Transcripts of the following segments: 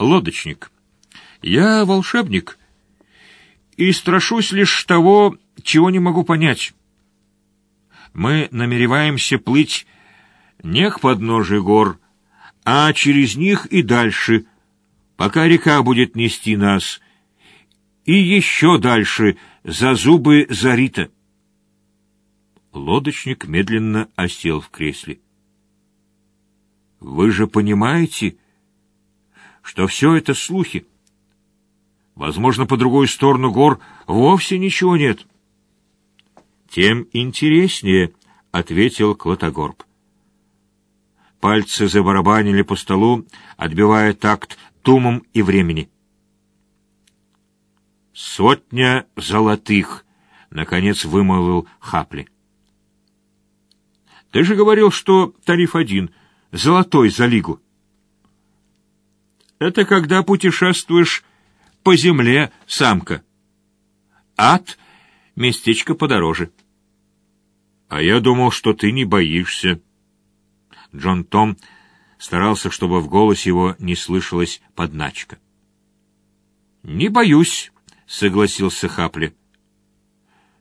лодочник. Я волшебник и страшусь лишь того, чего не могу понять. Мы намереваемся плыть не к подножию гор, а через них и дальше, пока река будет нести нас, и еще дальше, за зубы Зарита. Лодочник медленно осел в кресле. Вы же понимаете, что все это слухи. Возможно, по другой сторону гор вовсе ничего нет. Тем интереснее, — ответил Клотогорб. Пальцы забарабанили по столу, отбивая такт тумом и времени. «Сотня золотых!» — наконец вымолвил Хапли. «Ты же говорил, что тариф один, золотой за лигу». «Это когда путешествуешь по земле, самка. Ад — местечко подороже». «А я думал, что ты не боишься». Джон Том старался, чтобы в голосе его не слышалась подначка. «Не боюсь», — согласился Хапли.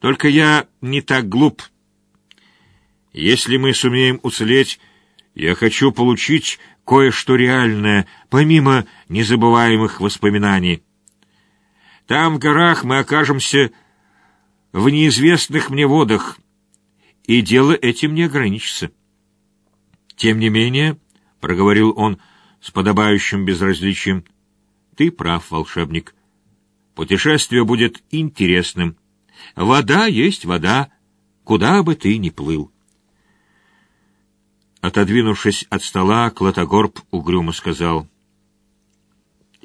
«Только я не так глуп. Если мы сумеем уцелеть, я хочу получить кое-что реальное, помимо незабываемых воспоминаний. Там, в горах, мы окажемся в неизвестных мне водах, и дело этим не ограничится». Тем не менее, — проговорил он с подобающим безразличием, — ты прав, волшебник. Путешествие будет интересным. Вода есть вода, куда бы ты ни плыл. Отодвинувшись от стола, Клотогорб угрюмо сказал,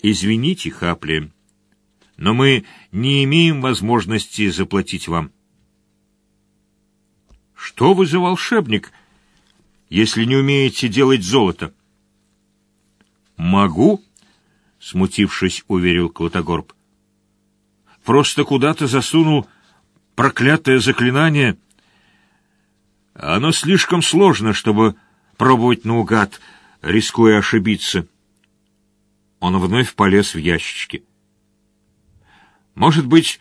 «Извините, Хапли, но мы не имеем возможности заплатить вам». «Что вы за волшебник?» если не умеете делать золото? Могу, смутившись, уверил Клотогорб. Просто куда-то засунул проклятое заклинание. Оно слишком сложно, чтобы пробовать наугад, рискуя ошибиться. Он вновь полез в ящички. Может быть,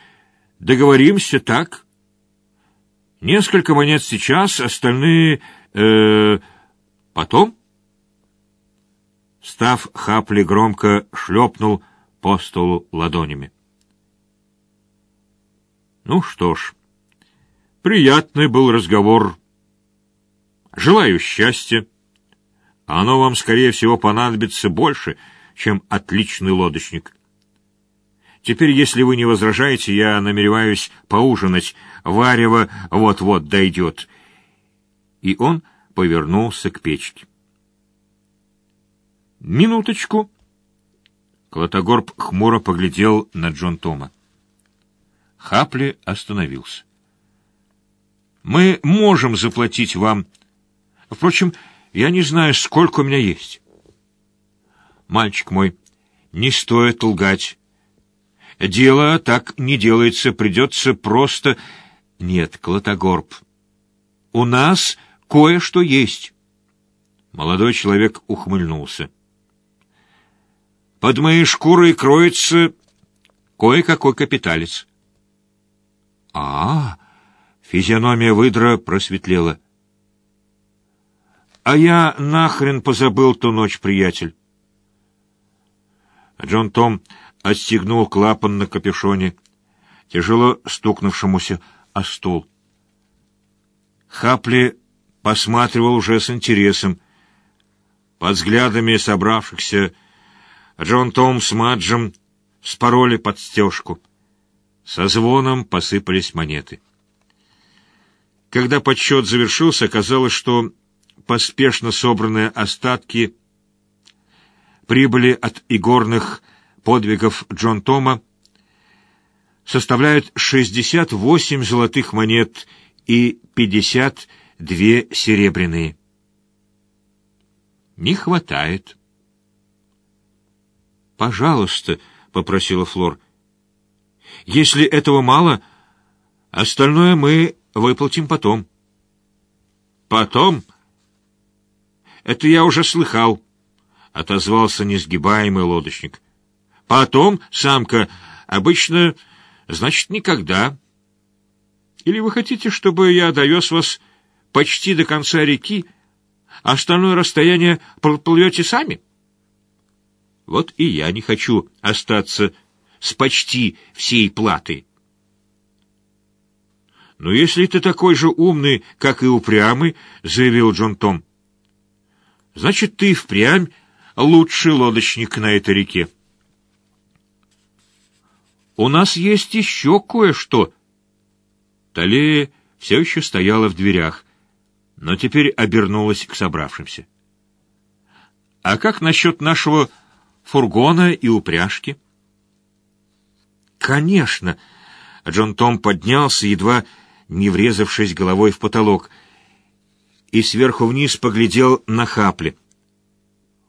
договоримся так? Несколько монет сейчас, остальные э потом? Став Хапли громко шлепнул по столу ладонями. Ну что ж, приятный был разговор. Желаю счастья. Оно вам, скорее всего, понадобится больше, чем отличный лодочник. Теперь, если вы не возражаете, я намереваюсь поужинать. Варево вот-вот дойдет и он повернулся к печке. «Минуточку!» Клотогорб хмуро поглядел на Джон Тома. Хапли остановился. «Мы можем заплатить вам. Впрочем, я не знаю, сколько у меня есть. Мальчик мой, не стоит лгать. Дело так не делается, придется просто... Нет, Клотогорб, у нас кое-что есть. Молодой человек ухмыльнулся. Под моей шкурой кроется кое-какой капиталец. А, -а, а, физиономия выдра просветлела. А я нахрен позабыл ту ночь, приятель. Джон Том отстегнул клапан на капюшоне, тяжело стукнувшемуся о стол. Хапли посматривал уже с интересом. Под взглядами собравшихся Джон Том с Маджем спороли подстежку. Со звоном посыпались монеты. Когда подсчет завершился, оказалось, что поспешно собранные остатки прибыли от игорных подвигов Джон Тома составляют 68 золотых монет и 50 две серебряные. Не хватает. Пожалуйста, попросила Флор. Если этого мало, остальное мы выплатим потом. Потом? Это я уже слыхал. отозвался несгибаемый лодочник. Потом, самка, обычно, значит, никогда. Или вы хотите, чтобы я довез вас почти до конца реки, а остальное расстояние проплывете сами? Вот и я не хочу остаться с почти всей платой. «Но если ты такой же умный, как и упрямый», — заявил Джон Том, — «значит, ты впрямь лучший лодочник на этой реке». «У нас есть еще кое-что». Талея все еще стояла в дверях, но теперь обернулась к собравшимся. «А как насчет нашего фургона и упряжки?» «Конечно!» Джон Том поднялся, едва не врезавшись головой в потолок, и сверху вниз поглядел на Хапли.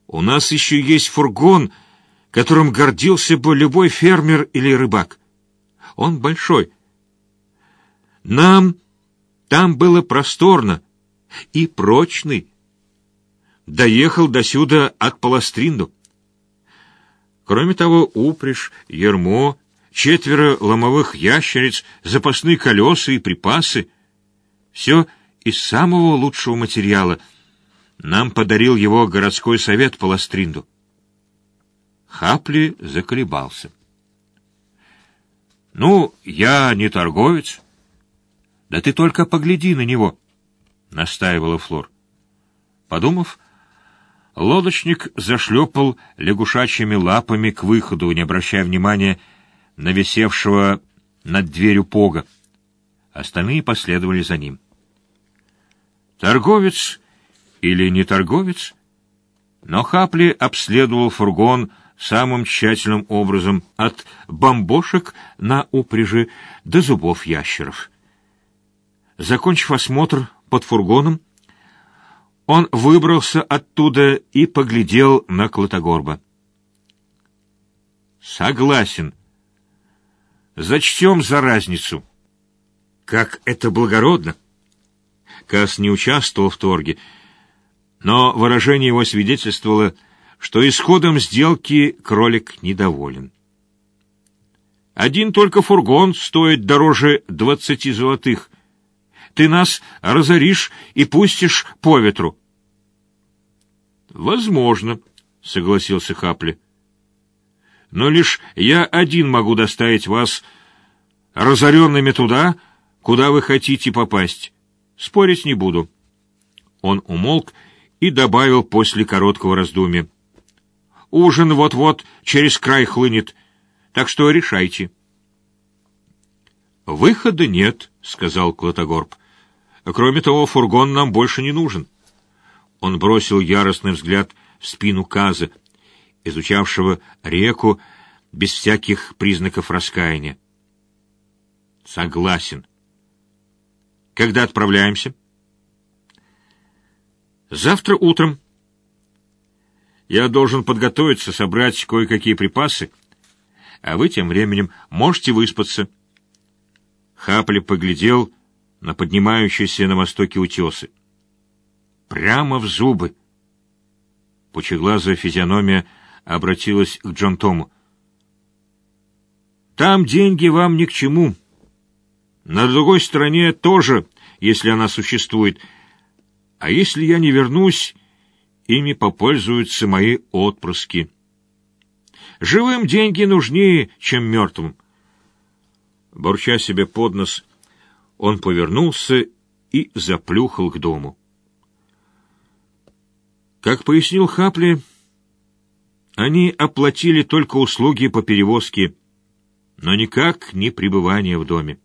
«У нас еще есть фургон, которым гордился бы любой фермер или рыбак. Он большой. Нам там было просторно и прочный. Доехал до сюда от Паластринду. Кроме того, упряжь, ермо четверо ломовых ящериц, запасные колеса и припасы. Все из самого лучшего материала. Нам подарил его городской совет по Ластринду. Хапли заколебался. «Ну, я не торговец». «Да ты только погляди на него», — настаивала Флор. Подумав, лодочник зашлепал лягушачьими лапами к выходу, не обращая внимания нависевшего над дверью пога. Остальные последовали за ним. Торговец или не торговец, но Хапли обследовал фургон самым тщательным образом от бомбошек на упряжи до зубов ящеров. Закончив осмотр под фургоном, он выбрался оттуда и поглядел на Клотогорба. «Согласен», Зачтем за разницу. Как это благородно! Кас не участвовал в торге, но выражение его свидетельствовало, что исходом сделки кролик недоволен. Один только фургон стоит дороже двадцати золотых. Ты нас разоришь и пустишь по ветру. Возможно, согласился Хапли но лишь я один могу доставить вас разоренными туда, куда вы хотите попасть. Спорить не буду». Он умолк и добавил после короткого раздумья. «Ужин вот-вот через край хлынет, так что решайте». «Выхода нет», — сказал Клотогорб. «Кроме того, фургон нам больше не нужен». Он бросил яростный взгляд в спину Каза, изучавшего реку без всяких признаков раскаяния. Согласен. Когда отправляемся? Завтра утром. Я должен подготовиться, собрать кое-какие припасы, а вы тем временем можете выспаться. Хапли поглядел на поднимающиеся на востоке утесы. Прямо в зубы. Пучеглазая физиономия обратилась к Джон Тому. «Там деньги вам ни к чему. На другой стороне тоже, если она существует. А если я не вернусь, ими попользуются мои отпрыски. Живым деньги нужнее, чем мертвым». Борча себе под нос, он повернулся и заплюхал к дому. Как пояснил Хапли, они оплатили только услуги по перевозке, но никак не пребывание в доме.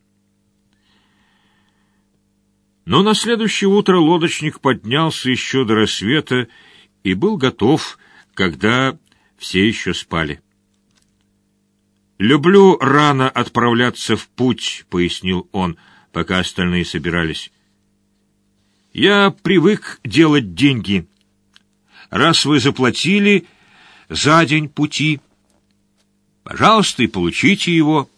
Но на следующее утро лодочник поднялся еще до рассвета и был готов, когда все еще спали. «Люблю рано отправляться в путь», — пояснил он, пока остальные собирались. «Я привык делать деньги. Раз вы заплатили, за день пути. Пожалуйста, и получите его.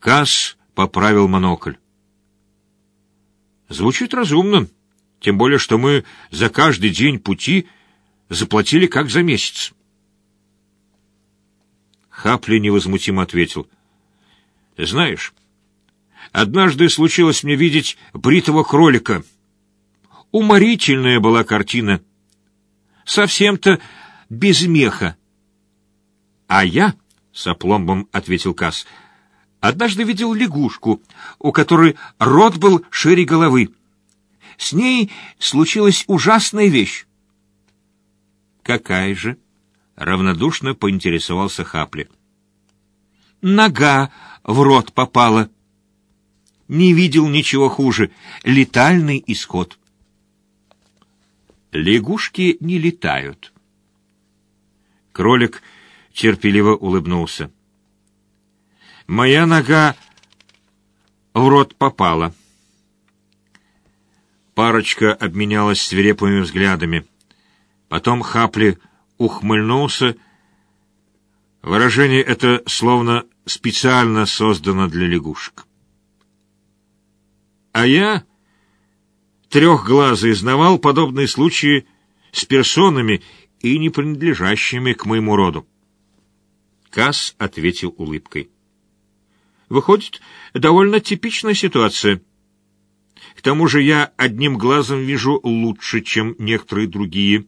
Касс поправил монокль. Звучит разумно, тем более, что мы за каждый день пути заплатили как за месяц. Хапли невозмутимо ответил. «Знаешь, однажды случилось мне видеть бритого кролика. Уморительная была картина. Совсем-то без меха. А я, — с опломбом ответил Касс, — однажды видел лягушку, у которой рот был шире головы. С ней случилась ужасная вещь. «Какая же?» — равнодушно поинтересовался Хапли. «Нога в рот попала». Не видел ничего хуже. Летальный исход. Лягушки не летают. Кролик терпеливо улыбнулся. Моя нога в рот попала. Парочка обменялась свирепыми взглядами. Потом Хапли ухмыльнулся. Выражение это словно специально создано для лягушек. А я, трехглазый, знавал подобные случаи с персонами и не принадлежащими к моему роду. Касс ответил улыбкой. Выходит, довольно типичная ситуация. К тому же я одним глазом вижу лучше, чем некоторые другие.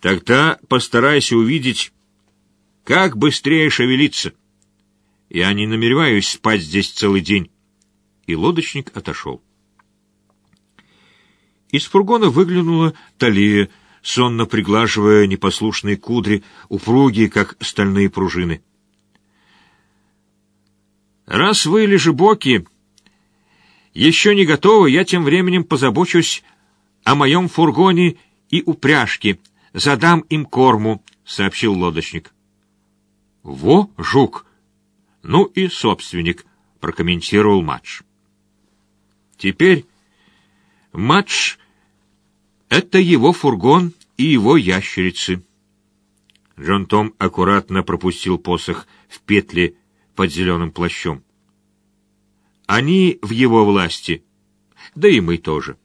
Тогда постарайся увидеть, как быстрее шевелиться. Я не намереваюсь спать здесь целый день. И лодочник отошел. Из фургона выглянула Талия, сонно приглаживая непослушные кудри, упругие, как стальные пружины. «Раз вы, лежебоки, еще не готовы, я тем временем позабочусь о моем фургоне и упряжке, задам им корму», — сообщил лодочник. «Во, жук!» «Ну и собственник», — прокомментировал матч. «Теперь матч — это его фургон и его ящерицы». Джон Том аккуратно пропустил посох в петли под зеленым плащом. «Они в его власти, да и мы тоже».